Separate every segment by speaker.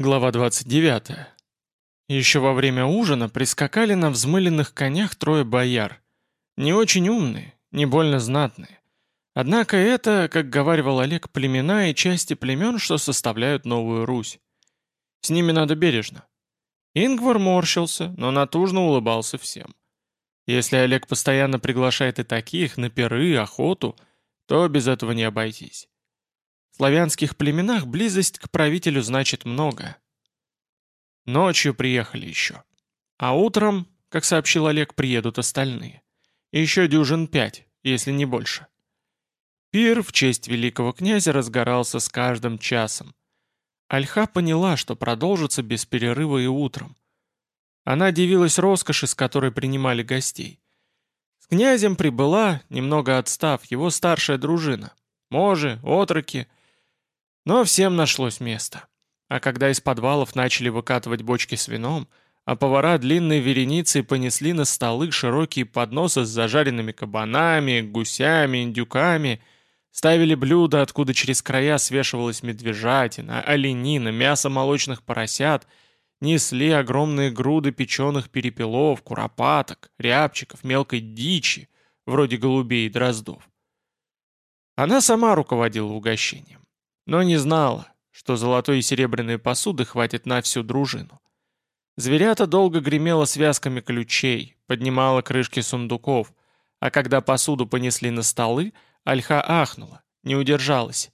Speaker 1: Глава 29. Еще во время ужина прискакали на взмыленных конях трое бояр. Не очень умные, не больно знатные. Однако это, как говаривал Олег, племена и части племен, что составляют Новую Русь. С ними надо бережно. Ингвар морщился, но натужно улыбался всем. Если Олег постоянно приглашает и таких на пиры, охоту, то без этого не обойтись славянских племенах близость к правителю значит много. Ночью приехали еще. А утром, как сообщил Олег, приедут остальные. еще дюжин пять, если не больше. Пир в честь великого князя разгорался с каждым часом. Альха поняла, что продолжится без перерыва и утром. Она дивилась роскоши, с которой принимали гостей. С князем прибыла, немного отстав, его старшая дружина. Можи, отроки — но всем нашлось место. А когда из подвалов начали выкатывать бочки с вином, а повара длинной вереницей понесли на столы широкие подносы с зажаренными кабанами, гусями, индюками, ставили блюда, откуда через края свешивалась медвежатина, оленина, мясо молочных поросят, несли огромные груды печеных перепелов, куропаток, рябчиков, мелкой дичи, вроде голубей и дроздов. Она сама руководила угощением но не знала, что золотой и серебряной посуды хватит на всю дружину. Зверята долго гремела связками ключей, поднимала крышки сундуков, а когда посуду понесли на столы, Альха ахнула, не удержалась.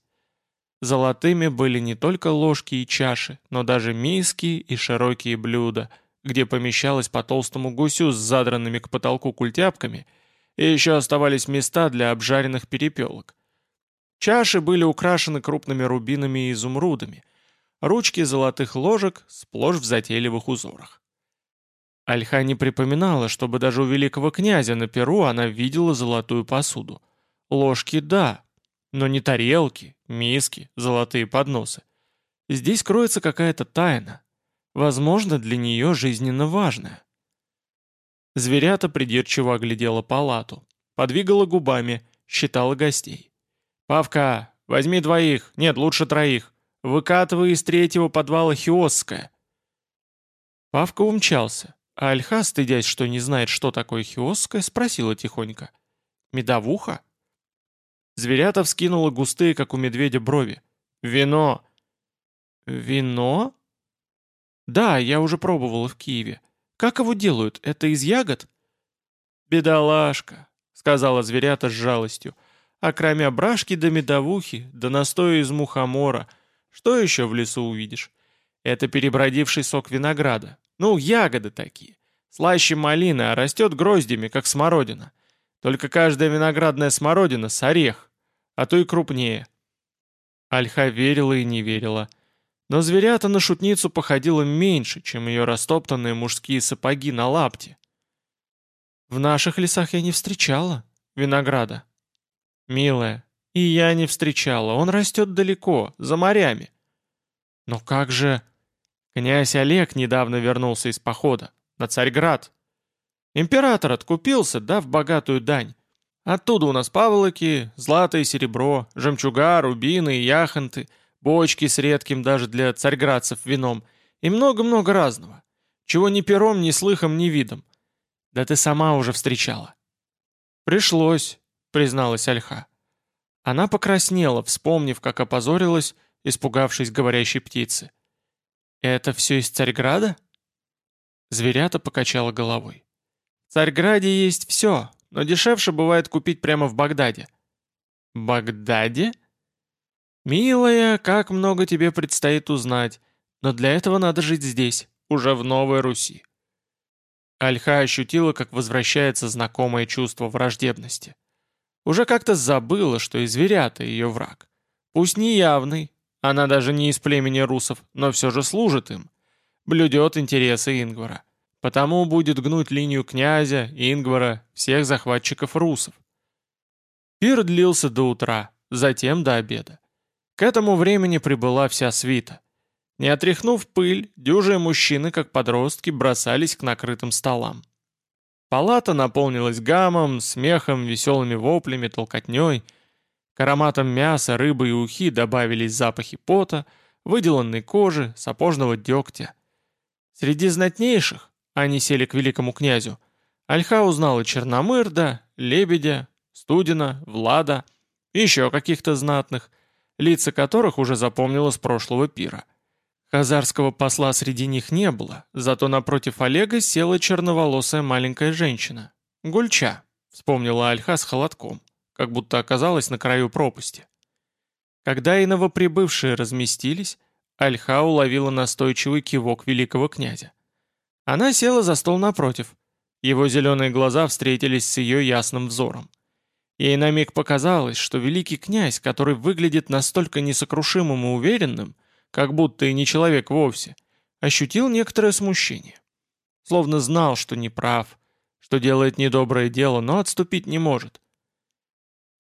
Speaker 1: Золотыми были не только ложки и чаши, но даже миски и широкие блюда, где помещалось по толстому гусю с задранными к потолку культяпками, и еще оставались места для обжаренных перепелок. Чаши были украшены крупными рубинами и изумрудами, ручки золотых ложек сплошь в затейливых узорах. Альха не припоминала, чтобы даже у великого князя на Перу она видела золотую посуду. Ложки — да, но не тарелки, миски, золотые подносы. Здесь кроется какая-то тайна, возможно, для нее жизненно важная. Зверята придирчиво оглядела палату, подвигала губами, считала гостей. «Павка, возьми двоих, нет, лучше троих. Выкатывай из третьего подвала Хиосское». Павка умчался, а Альха, стыдясь, что не знает, что такое Хиосское, спросила тихонько. «Медовуха?» Зверята вскинула густые, как у медведя, брови. «Вино!» «Вино?» «Да, я уже пробовала в Киеве. Как его делают? Это из ягод?» «Бедолашка», — сказала зверята с жалостью. А кроме брашки да медовухи, да настоя из мухомора, что еще в лесу увидишь? Это перебродивший сок винограда. Ну, ягоды такие. Слаще малины, а растет гроздями, как смородина. Только каждая виноградная смородина с орех, а то и крупнее. Альха верила и не верила. Но зверята на шутницу походила меньше, чем ее растоптанные мужские сапоги на лапте. В наших лесах я не встречала винограда, «Милая, и я не встречала, он растет далеко, за морями». «Но как же...» Князь Олег недавно вернулся из похода, на Царьград. Император откупился, дав богатую дань. Оттуда у нас паволоки, злато и серебро, жемчуга, рубины и яхонты, бочки с редким даже для царьградцев вином и много-много разного, чего ни пером, ни слыхом, ни видом. Да ты сама уже встречала. Пришлось, призналась Альха. Она покраснела, вспомнив, как опозорилась, испугавшись говорящей птицы. «Это все из Царьграда?» Зверята покачала головой. «В Царьграде есть все, но дешевше бывает купить прямо в Багдаде». «Багдаде?» «Милая, как много тебе предстоит узнать, но для этого надо жить здесь, уже в Новой Руси». Альха ощутила, как возвращается знакомое чувство враждебности. Уже как-то забыла, что и зверята ее враг. Пусть не явный, она даже не из племени русов, но все же служит им. Блюдет интересы Ингвара. Потому будет гнуть линию князя, Ингвара, всех захватчиков русов. Пир длился до утра, затем до обеда. К этому времени прибыла вся свита. Не отряхнув пыль, дюжие мужчины, как подростки, бросались к накрытым столам. Палата наполнилась гамом, смехом, веселыми воплями, толкотней. К ароматам мяса, рыбы и ухи добавились запахи пота, выделанной кожи, сапожного дегтя. Среди знатнейших, они сели к великому князю, Альха узнала Черномырда, Лебедя, Студина, Влада и еще каких-то знатных, лица которых уже запомнила с прошлого пира. Хазарского посла среди них не было, зато напротив Олега села черноволосая маленькая женщина. Гульча, вспомнила Альха с холодком, как будто оказалась на краю пропасти. Когда и новоприбывшие разместились, Альха уловила настойчивый кивок великого князя. Она села за стол напротив. Его зеленые глаза встретились с ее ясным взором. Ей на миг показалось, что великий князь, который выглядит настолько несокрушимым и уверенным, как будто и не человек вовсе, ощутил некоторое смущение. Словно знал, что не прав, что делает недоброе дело, но отступить не может.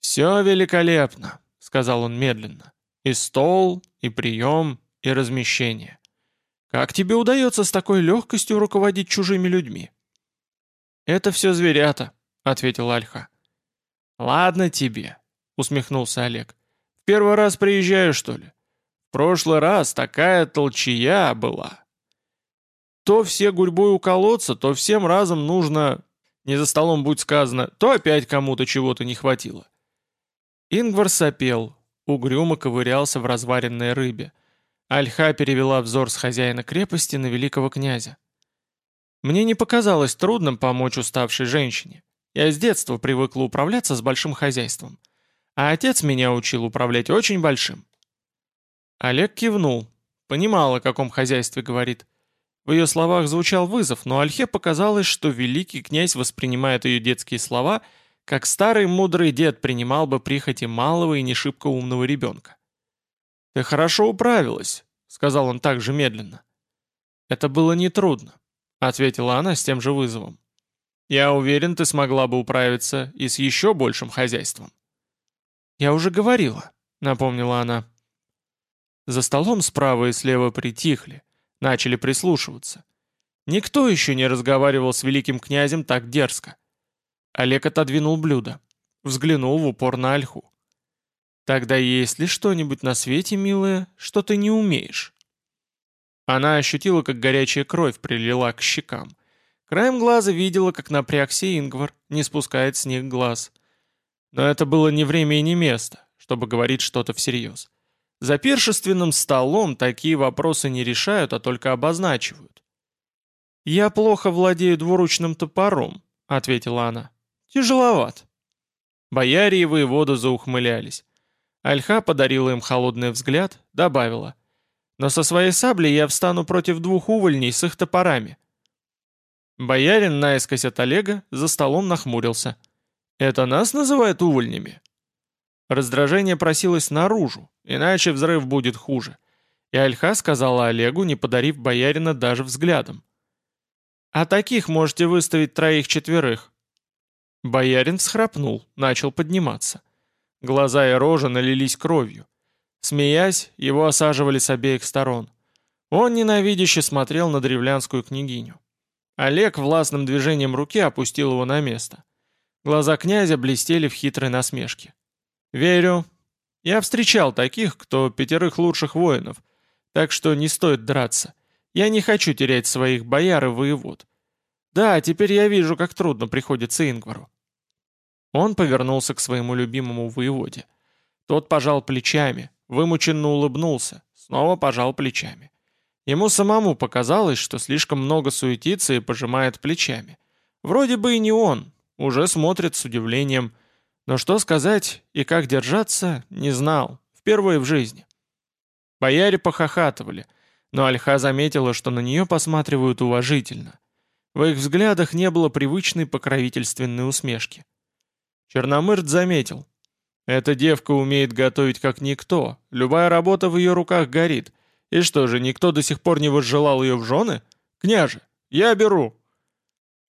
Speaker 1: «Все великолепно», — сказал он медленно. «И стол, и прием, и размещение. Как тебе удается с такой легкостью руководить чужими людьми?» «Это все зверята», — ответил Альха. «Ладно тебе», — усмехнулся Олег. «В первый раз приезжаю, что ли? Прошлый раз такая толчья была. То все гурьбой у колодца, то всем разом нужно, не за столом будь сказано, то опять кому-то чего-то не хватило». Ингвар сопел, угрюмо ковырялся в разваренной рыбе. Альха перевела взор с хозяина крепости на великого князя. Мне не показалось трудным помочь уставшей женщине. Я с детства привыкла управляться с большим хозяйством. А отец меня учил управлять очень большим. Олег кивнул. Понимал, о каком хозяйстве говорит. В ее словах звучал вызов, но Альхе показалось, что великий князь воспринимает ее детские слова, как старый мудрый дед принимал бы прихоти малого и не шибко умного ребенка. «Ты хорошо управилась», — сказал он также медленно. «Это было нетрудно», — ответила она с тем же вызовом. «Я уверен, ты смогла бы управиться и с еще большим хозяйством». «Я уже говорила», — напомнила она. За столом справа и слева притихли, начали прислушиваться. Никто еще не разговаривал с великим князем так дерзко. Олег отодвинул блюдо, взглянул в упор на ольху. Тогда есть ли что-нибудь на свете, милая, что ты не умеешь? Она ощутила, как горячая кровь прилила к щекам. Краем глаза видела, как напрягся Ингвар, не спускает с них глаз. Но это было не время и не место, чтобы говорить что-то всерьез. За пиршественным столом такие вопросы не решают, а только обозначивают. «Я плохо владею двуручным топором», — ответила она. «Тяжеловат». Бояре и воевода заухмылялись. Альха подарила им холодный взгляд, добавила. «Но со своей саблей я встану против двух увольней с их топорами». Боярин, наискось от Олега, за столом нахмурился. «Это нас называют увольнями?» Раздражение просилось наружу, иначе взрыв будет хуже. И Альха сказала Олегу, не подарив боярина даже взглядом. «А таких можете выставить троих-четверых». Боярин всхрапнул, начал подниматься. Глаза и рожа налились кровью. Смеясь, его осаживали с обеих сторон. Он ненавидяще смотрел на древлянскую княгиню. Олег властным движением руки опустил его на место. Глаза князя блестели в хитрой насмешке. «Верю. Я встречал таких, кто пятерых лучших воинов, так что не стоит драться. Я не хочу терять своих бояр и воевод. Да, теперь я вижу, как трудно приходится Ингвару. Он повернулся к своему любимому воеводе. Тот пожал плечами, вымученно улыбнулся, снова пожал плечами. Ему самому показалось, что слишком много суетится и пожимает плечами. Вроде бы и не он, уже смотрит с удивлением. Но что сказать и как держаться, не знал, впервые в жизни. Бояре похохатывали, но Альха заметила, что на нее посматривают уважительно. В их взглядах не было привычной покровительственной усмешки. Черномырт заметил. «Эта девка умеет готовить как никто. Любая работа в ее руках горит. И что же, никто до сих пор не возжелал ее в жены? Княже, я беру!»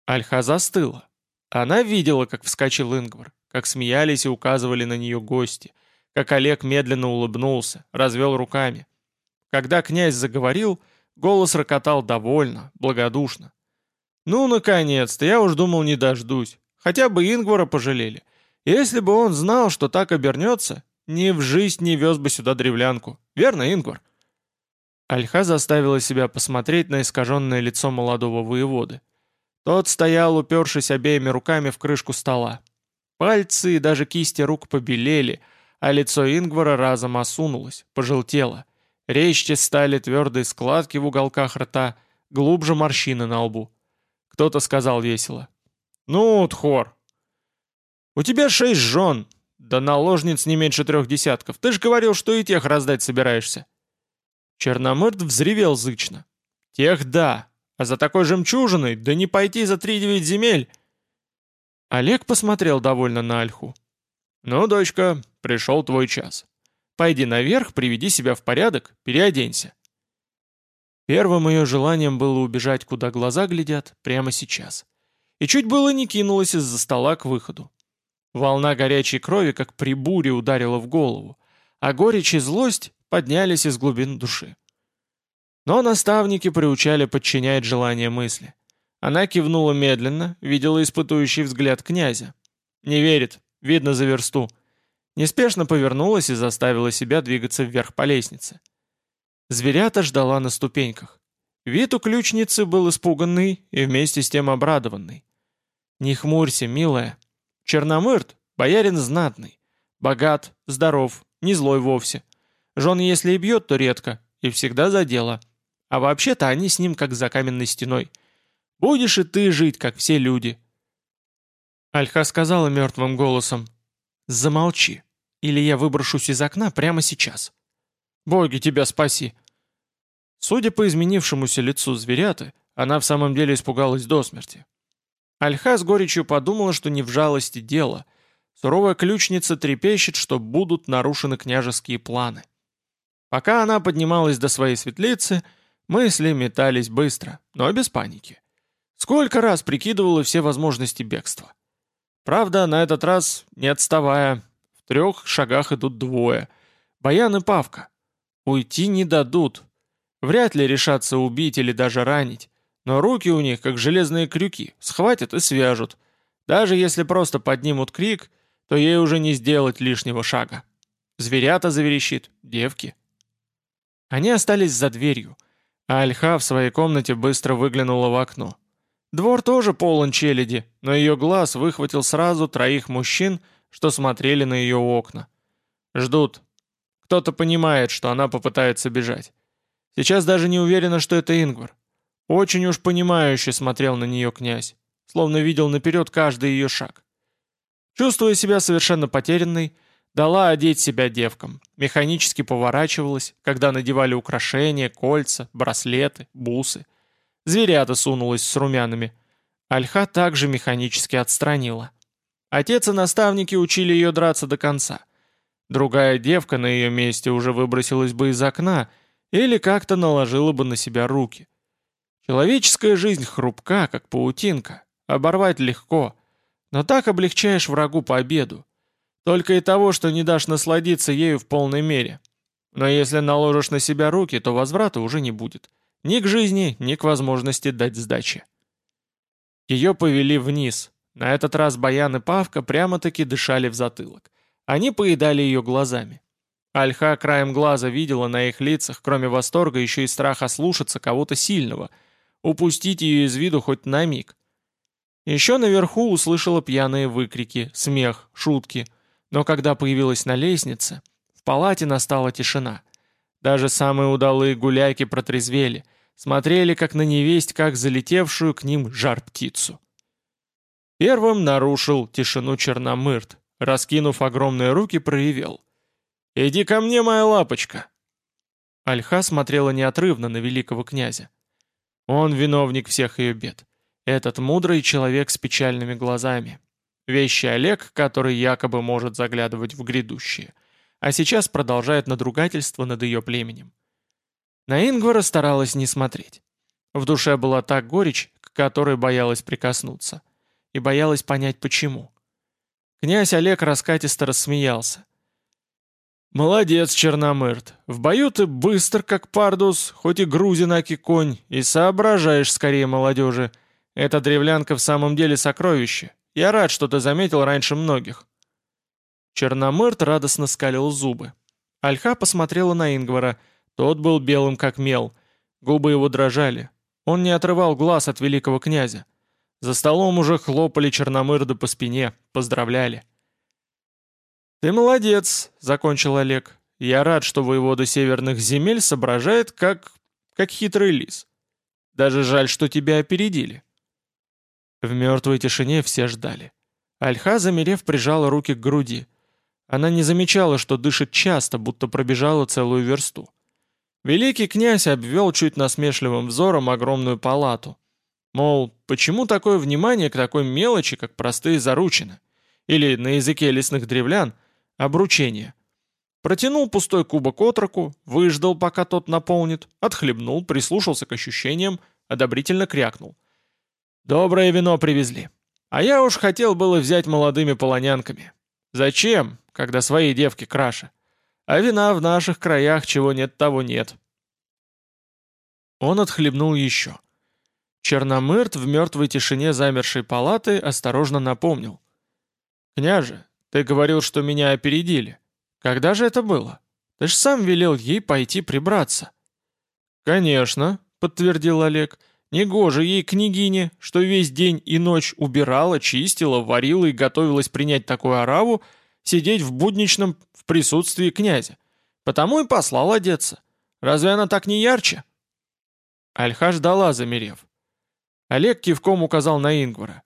Speaker 1: Альха застыла. Она видела, как вскочил Ингвар, как смеялись и указывали на нее гости, как Олег медленно улыбнулся, развел руками. Когда князь заговорил, голос рокотал довольно, благодушно. «Ну, наконец-то, я уж думал, не дождусь. Хотя бы Ингвара пожалели. Если бы он знал, что так обернется, ни в жизнь не вез бы сюда древлянку. Верно, Ингвар?» Альха заставила себя посмотреть на искаженное лицо молодого воеводы. Тот стоял, упершись обеими руками в крышку стола. Пальцы и даже кисти рук побелели, а лицо Ингвара разом осунулось, пожелтело. Резче стали твердые складки в уголках рта, глубже морщины на лбу. Кто-то сказал весело. «Ну, Тхор, у тебя шесть жен, да наложниц не меньше трех десятков. Ты ж говорил, что и тех раздать собираешься». Черномырд взревел зычно. «Тех да, а за такой жемчужиной, да не пойти за три девять земель!» Олег посмотрел довольно на Альху. «Ну, дочка, пришел твой час. Пойди наверх, приведи себя в порядок, переоденься». Первым ее желанием было убежать, куда глаза глядят, прямо сейчас. И чуть было не кинулась из-за стола к выходу. Волна горячей крови, как при буре, ударила в голову, а горечь и злость поднялись из глубин души. Но наставники приучали подчинять желание мысли. Она кивнула медленно, видела испытующий взгляд князя. Не верит, видно за версту. Неспешно повернулась и заставила себя двигаться вверх по лестнице. Зверята ждала на ступеньках. Вид у ключницы был испуганный и вместе с тем обрадованный. «Не хмурься, милая. Черномырт — боярин знатный, богат, здоров, не злой вовсе. Жен если и бьет, то редко, и всегда за дело. А вообще-то они с ним как за каменной стеной. Будешь и ты жить, как все люди». Альха сказала мертвым голосом, «Замолчи, или я выброшусь из окна прямо сейчас». «Боги тебя спаси!» Судя по изменившемуся лицу зверяты, она в самом деле испугалась до смерти. Альха с горечью подумала, что не в жалости дело. Суровая ключница трепещет, что будут нарушены княжеские планы. Пока она поднималась до своей светлицы, мысли метались быстро, но без паники. Сколько раз прикидывала все возможности бегства. Правда, на этот раз, не отставая, в трех шагах идут двое. Баян и Павка. Уйти не дадут. Вряд ли решатся убить или даже ранить. Но руки у них, как железные крюки, схватят и свяжут. Даже если просто поднимут крик, то ей уже не сделать лишнего шага. Зверята заверещит, девки. Они остались за дверью, а Альха в своей комнате быстро выглянула в окно. Двор тоже полон челяди, но ее глаз выхватил сразу троих мужчин, что смотрели на ее окна. Ждут, кто-то понимает, что она попытается бежать. Сейчас даже не уверена, что это Ингвар. Очень уж понимающе смотрел на нее князь, словно видел наперед каждый ее шаг. Чувствуя себя совершенно потерянной, дала одеть себя девкам, механически поворачивалась, когда надевали украшения, кольца, браслеты, бусы. Зверята сунулась с румянами. Альха также механически отстранила. Отец и наставники учили ее драться до конца — Другая девка на ее месте уже выбросилась бы из окна или как-то наложила бы на себя руки. Человеческая жизнь хрупка, как паутинка. Оборвать легко. Но так облегчаешь врагу победу. Только и того, что не дашь насладиться ею в полной мере. Но если наложишь на себя руки, то возврата уже не будет. Ни к жизни, ни к возможности дать сдачи. Ее повели вниз. На этот раз Баян и Павка прямо-таки дышали в затылок. Они поедали ее глазами. Альха краем глаза видела на их лицах, кроме восторга, еще и страха слушаться кого-то сильного, упустить ее из виду хоть на миг. Еще наверху услышала пьяные выкрики, смех, шутки, но когда появилась на лестнице, в палате настала тишина. Даже самые удалые гуляки протрезвели, смотрели как на невесть, как залетевшую к ним жар-птицу. Первым нарушил тишину Черномырт, раскинув огромные руки, проявил. «Иди ко мне, моя лапочка!» Альха смотрела неотрывно на великого князя. Он виновник всех ее бед. Этот мудрый человек с печальными глазами. Вещий Олег, который якобы может заглядывать в грядущее, а сейчас продолжает надругательство над ее племенем. На Ингвара старалась не смотреть. В душе была так горечь, к которой боялась прикоснуться. И боялась понять, почему. Князь Олег раскатисто рассмеялся. «Молодец, Черномырт. В бою ты быстр, как пардус, хоть и грузинаки конь, и соображаешь скорее молодежи. Эта древлянка в самом деле сокровище. Я рад, что ты заметил раньше многих». Черномырт радостно скалил зубы. Альха посмотрела на Ингвара. Тот был белым как мел. Губы его дрожали. Он не отрывал глаз от великого князя. За столом уже хлопали черномырды по спине, поздравляли. «Ты молодец», — закончил Олег. «Я рад, что воевода северных земель соображает, как... как хитрый лис. Даже жаль, что тебя опередили». В мертвой тишине все ждали. Альха, замерев, прижала руки к груди. Она не замечала, что дышит часто, будто пробежала целую версту. Великий князь обвел чуть насмешливым взором огромную палату. Мол, почему такое внимание к такой мелочи, как простые заручины? Или, на языке лесных древлян, обручение. Протянул пустой кубок отроку, выждал, пока тот наполнит, отхлебнул, прислушался к ощущениям, одобрительно крякнул. «Доброе вино привезли. А я уж хотел было взять молодыми полонянками. Зачем, когда свои девки краше? А вина в наших краях чего нет, того нет». Он отхлебнул еще. Черномырт в мертвой тишине замершей палаты осторожно напомнил. «Княже, ты говорил, что меня опередили. Когда же это было? Ты ж сам велел ей пойти прибраться». «Конечно», — подтвердил Олег, — Негоже ей княгине, что весь день и ночь убирала, чистила, варила и готовилась принять такую ораву, сидеть в будничном в присутствии князя. Потому и послал одеться. Разве она так не ярче? Альха ждала, замерев. Олег кивком указал на Ингвара.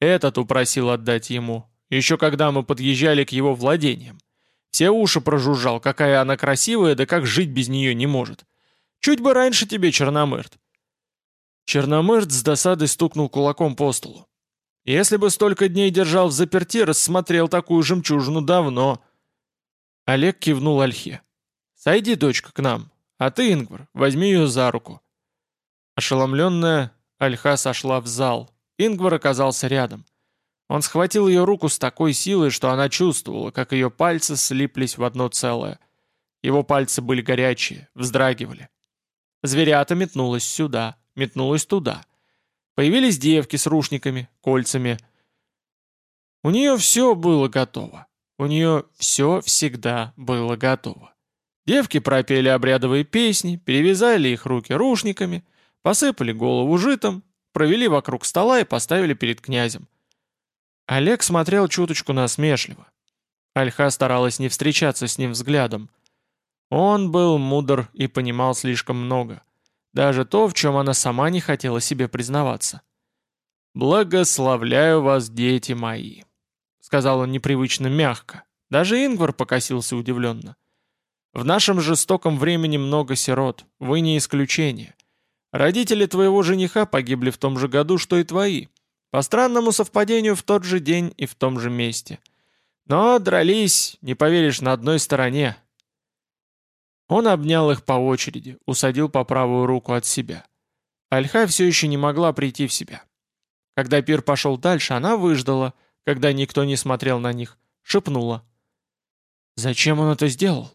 Speaker 1: Этот упросил отдать ему, еще когда мы подъезжали к его владениям. Все уши прожужжал, какая она красивая, да как жить без нее не может. Чуть бы раньше тебе, Черномырт. Черномырт с досадой стукнул кулаком по столу. Если бы столько дней держал в заперти, рассмотрел такую жемчужину давно. Олег кивнул Альхе. «Сойди, дочка, к нам, а ты, Ингвар, возьми ее за руку». Ошеломленная, Альха сошла в зал. Ингвар оказался рядом. Он схватил ее руку с такой силой, что она чувствовала, как ее пальцы слиплись в одно целое. Его пальцы были горячие, вздрагивали. Зверята метнулась сюда метнулась туда. Появились девки с рушниками, кольцами. У нее все было готово. У нее все всегда было готово. Девки пропели обрядовые песни, перевязали их руки рушниками, посыпали голову житом, провели вокруг стола и поставили перед князем. Олег смотрел чуточку насмешливо. Альха старалась не встречаться с ним взглядом. Он был мудр и понимал слишком много. Даже то, в чем она сама не хотела себе признаваться. «Благословляю вас, дети мои», — сказал он непривычно мягко. Даже Ингвар покосился удивленно. «В нашем жестоком времени много сирот, вы не исключение. Родители твоего жениха погибли в том же году, что и твои. По странному совпадению в тот же день и в том же месте. Но дрались, не поверишь, на одной стороне, он обнял их по очереди, усадил по правую руку от себя. Альха все еще не могла прийти в себя. Когда пир пошел дальше, она выждала, когда никто не смотрел на них, шепнула. «Зачем он это сделал?»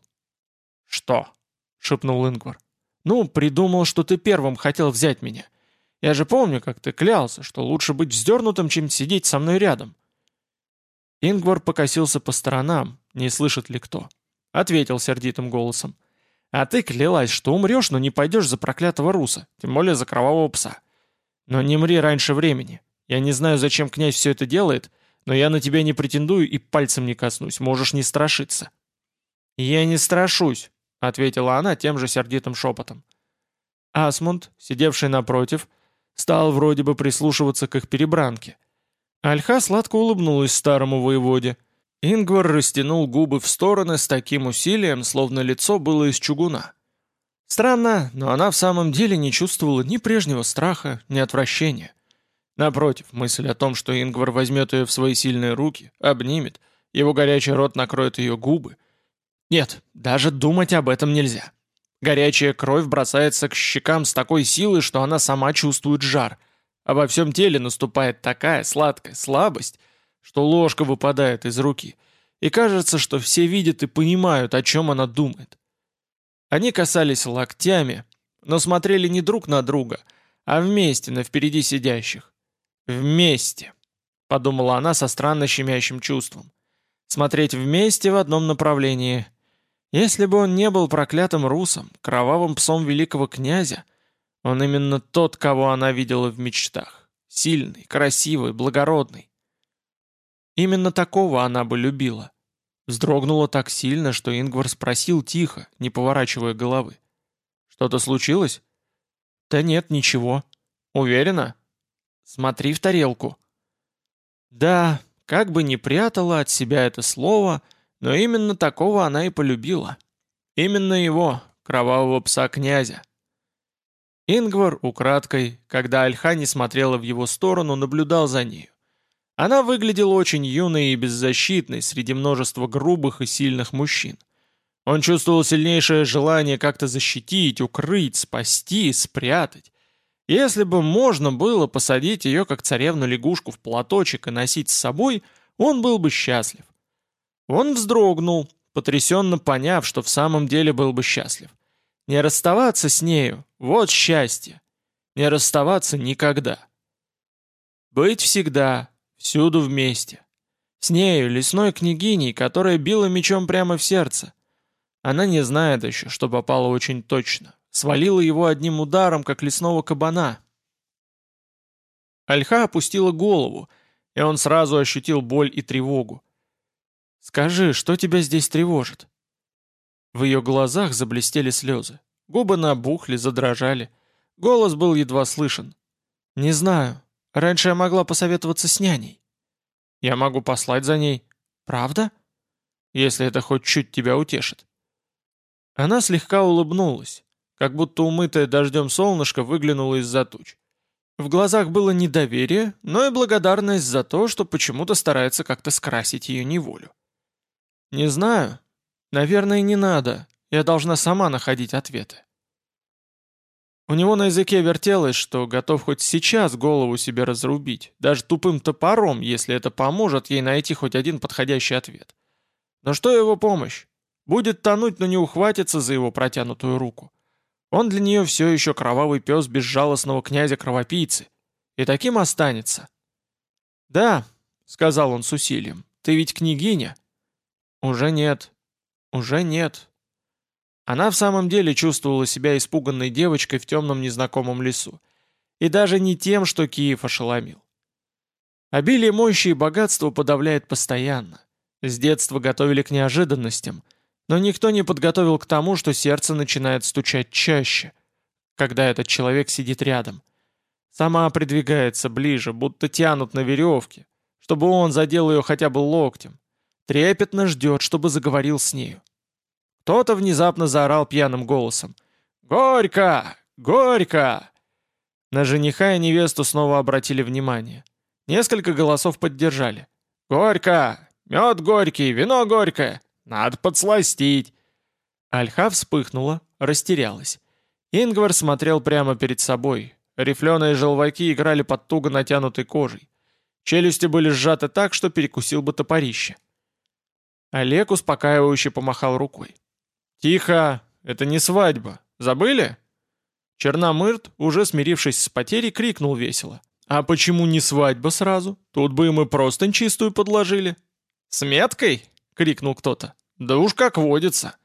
Speaker 1: «Что?» — шепнул Ингвар. «Ну, придумал, что ты первым хотел взять меня. Я же помню, как ты клялся, что лучше быть вздернутым, чем сидеть со мной рядом». Ингвар покосился по сторонам, не слышит ли кто. Ответил сердитым голосом. А ты клялась, что умрешь, но не пойдешь за проклятого руса, тем более за кровавого пса. Но не мри раньше времени. Я не знаю, зачем князь все это делает, но я на тебя не претендую и пальцем не коснусь, можешь не страшиться». «Я не страшусь», — ответила она тем же сердитым шепотом. Асмунд, сидевший напротив, стал вроде бы прислушиваться к их перебранке. Альха сладко улыбнулась старому воеводе — Ингвар растянул губы в стороны с таким усилием, словно лицо было из чугуна. Странно, но она в самом деле не чувствовала ни прежнего страха, ни отвращения. Напротив, мысль о том, что Ингвар возьмет ее в свои сильные руки, обнимет, его горячий рот накроет ее губы. Нет, даже думать об этом нельзя. Горячая кровь бросается к щекам с такой силой, что она сама чувствует жар, во всем теле наступает такая сладкая слабость, что ложка выпадает из руки, и кажется, что все видят и понимают, о чем она думает. Они касались локтями, но смотрели не друг на друга, а вместе на впереди сидящих. «Вместе», — подумала она со странно щемящим чувством. «Смотреть вместе в одном направлении. Если бы он не был проклятым русом, кровавым псом великого князя, он именно тот, кого она видела в мечтах. Сильный, красивый, благородный. Именно такого она бы любила. Вздрогнула так сильно, что Ингвар спросил тихо, не поворачивая головы. «Что-то случилось?» «Да нет, ничего. Уверена?» «Смотри в тарелку». Да, как бы ни прятала от себя это слово, но именно такого она и полюбила. Именно его, кровавого пса князя. Ингвар, украдкой, когда Альха не смотрела в его сторону, наблюдал за нею. Она выглядела очень юной и беззащитной среди множества грубых и сильных мужчин. Он чувствовал сильнейшее желание как-то защитить, укрыть, спасти, спрятать. Если бы можно было посадить ее, как царевну-лягушку, в платочек и носить с собой, он был бы счастлив. Он вздрогнул, потрясенно поняв, что в самом деле был бы счастлив. Не расставаться с нею — вот счастье. Не расставаться никогда. Быть всегда, всюду вместе. С нею, лесной княгиней, которая била мечом прямо в сердце. Она не знает еще, что попало очень точно. Свалила его одним ударом, как лесного кабана. Альха опустила голову, и он сразу ощутил боль и тревогу. «Скажи, что тебя здесь тревожит?» В ее глазах заблестели слезы. Губы набухли, задрожали. Голос был едва слышен. «Не знаю. Раньше я могла посоветоваться с няней». «Я могу послать за ней». «Правда?» «Если это хоть чуть тебя утешит». Она слегка улыбнулась, как будто умытое дождем солнышко выглянуло из-за туч. В глазах было недоверие, но и благодарность за то, что почему-то старается как-то скрасить ее неволю. «Не знаю. Наверное, не надо. Я должна сама находить ответы». У него на языке вертелось, что готов хоть сейчас голову себе разрубить, даже тупым топором, если это поможет ей найти хоть один подходящий ответ. Но что его помощь? Будет тонуть, но не ухватится за его протянутую руку. Он для нее все еще кровавый пес безжалостного князя-кровопийцы. И таким останется. «Да», — сказал он с усилием, — «ты ведь княгиня». «Уже нет. Уже нет». Она в самом деле чувствовала себя испуганной девочкой в темном незнакомом лесу. И даже не тем, что Киев ошеломил. Обилие мощи и богатства подавляет постоянно. С детства готовили к неожиданностям, но никто не подготовил к тому, что сердце начинает стучать чаще, когда этот человек сидит рядом. Сама придвигается ближе, будто тянут на веревке, чтобы он задел ее хотя бы локтем, трепетно ждет, чтобы заговорил с нею. Кто-то внезапно заорал пьяным голосом. «Горько! Горько!» На жениха и невесту снова обратили внимание. Несколько голосов поддержали. «Горько! Мед горький, вино горькое! Надо подсластить!» Альха вспыхнула, растерялась. Ингвар смотрел прямо перед собой. Рифленые желваки играли под туго натянутой кожей. Челюсти были сжаты так, что перекусил бы топорище. Олег успокаивающе помахал рукой. «Тихо! Это не свадьба. Забыли?» Черномырт, уже смирившись с потерей, крикнул весело. «А почему не свадьба сразу? Тут бы им и чистую подложили». «С меткой?» — крикнул кто-то. «Да уж как водится».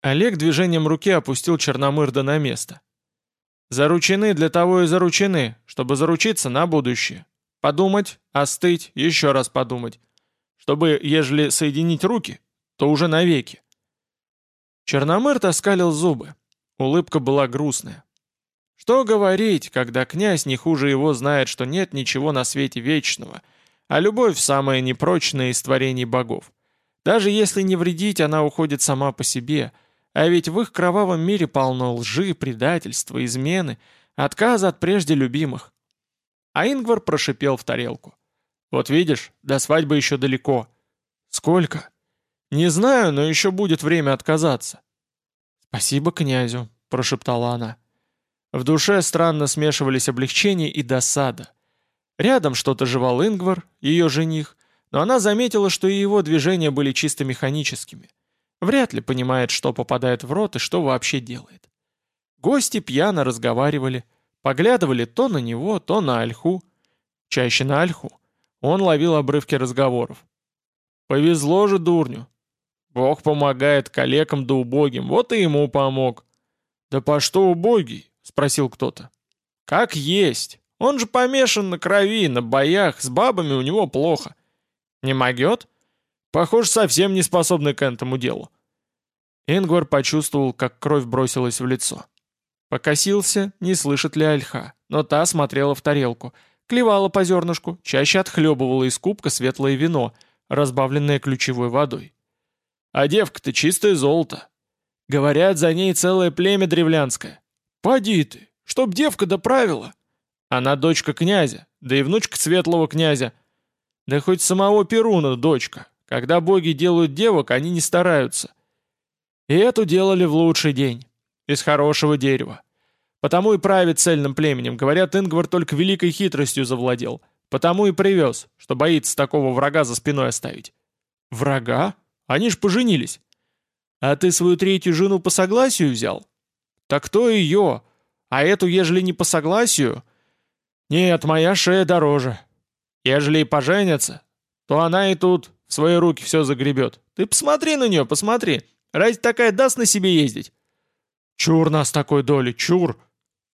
Speaker 1: Олег движением руки опустил Черномырда на место. «Заручены для того и заручены, чтобы заручиться на будущее. Подумать, остыть, еще раз подумать чтобы, ежели соединить руки, то уже навеки. Черномырт оскалил зубы. Улыбка была грустная. Что говорить, когда князь не хуже его знает, что нет ничего на свете вечного, а любовь самая непрочная из творений богов. Даже если не вредить, она уходит сама по себе, а ведь в их кровавом мире полно лжи, предательства, измены, отказа от прежде любимых. А Ингвар прошипел в тарелку. Вот видишь, до свадьбы еще далеко. Сколько? Не знаю, но еще будет время отказаться. Спасибо князю, прошептала она. В душе странно смешивались облегчение и досада. Рядом что-то жевал Ингвар, ее жених, но она заметила, что и его движения были чисто механическими. Вряд ли понимает, что попадает в рот и что вообще делает. Гости пьяно разговаривали, поглядывали то на него, то на Альху. Чаще на Альху. Он ловил обрывки разговоров. «Повезло же дурню!» Бог помогает калекам да убогим, вот и ему помог». «Да по что убогий?» — спросил кто-то. «Как есть. Он же помешан на крови, на боях, с бабами у него плохо. Не могет? Похоже, совсем не способный к этому делу». Ингвар почувствовал, как кровь бросилась в лицо. Покосился, не слышит ли Альха, но та смотрела в тарелку, клевала по зернышку, чаще отхлебывала из кубка светлое вино, разбавленное ключевой водой. А девка-то чистое золото. Говорят, за ней целое племя древлянское. Поди ты, чтоб девка доправила. Она дочка князя, да и внучка светлого князя. Да хоть самого Перуна дочка. Когда боги делают девок, они не стараются. И эту делали в лучший день. Из хорошего дерева. Потому и правит цельным племенем. Говорят, Ингвар только великой хитростью завладел. Потому и привез, что боится такого врага за спиной оставить. Врага? Они ж поженились. А ты свою третью жену по согласию взял? Так кто ее? А эту, ежели не по согласию? Нет, моя шея дороже. Ежели и поженятся, то она и тут в свои руки все загребет. Ты посмотри на нее, посмотри. Разве такая даст на себе ездить? Чур нас такой доли, чур.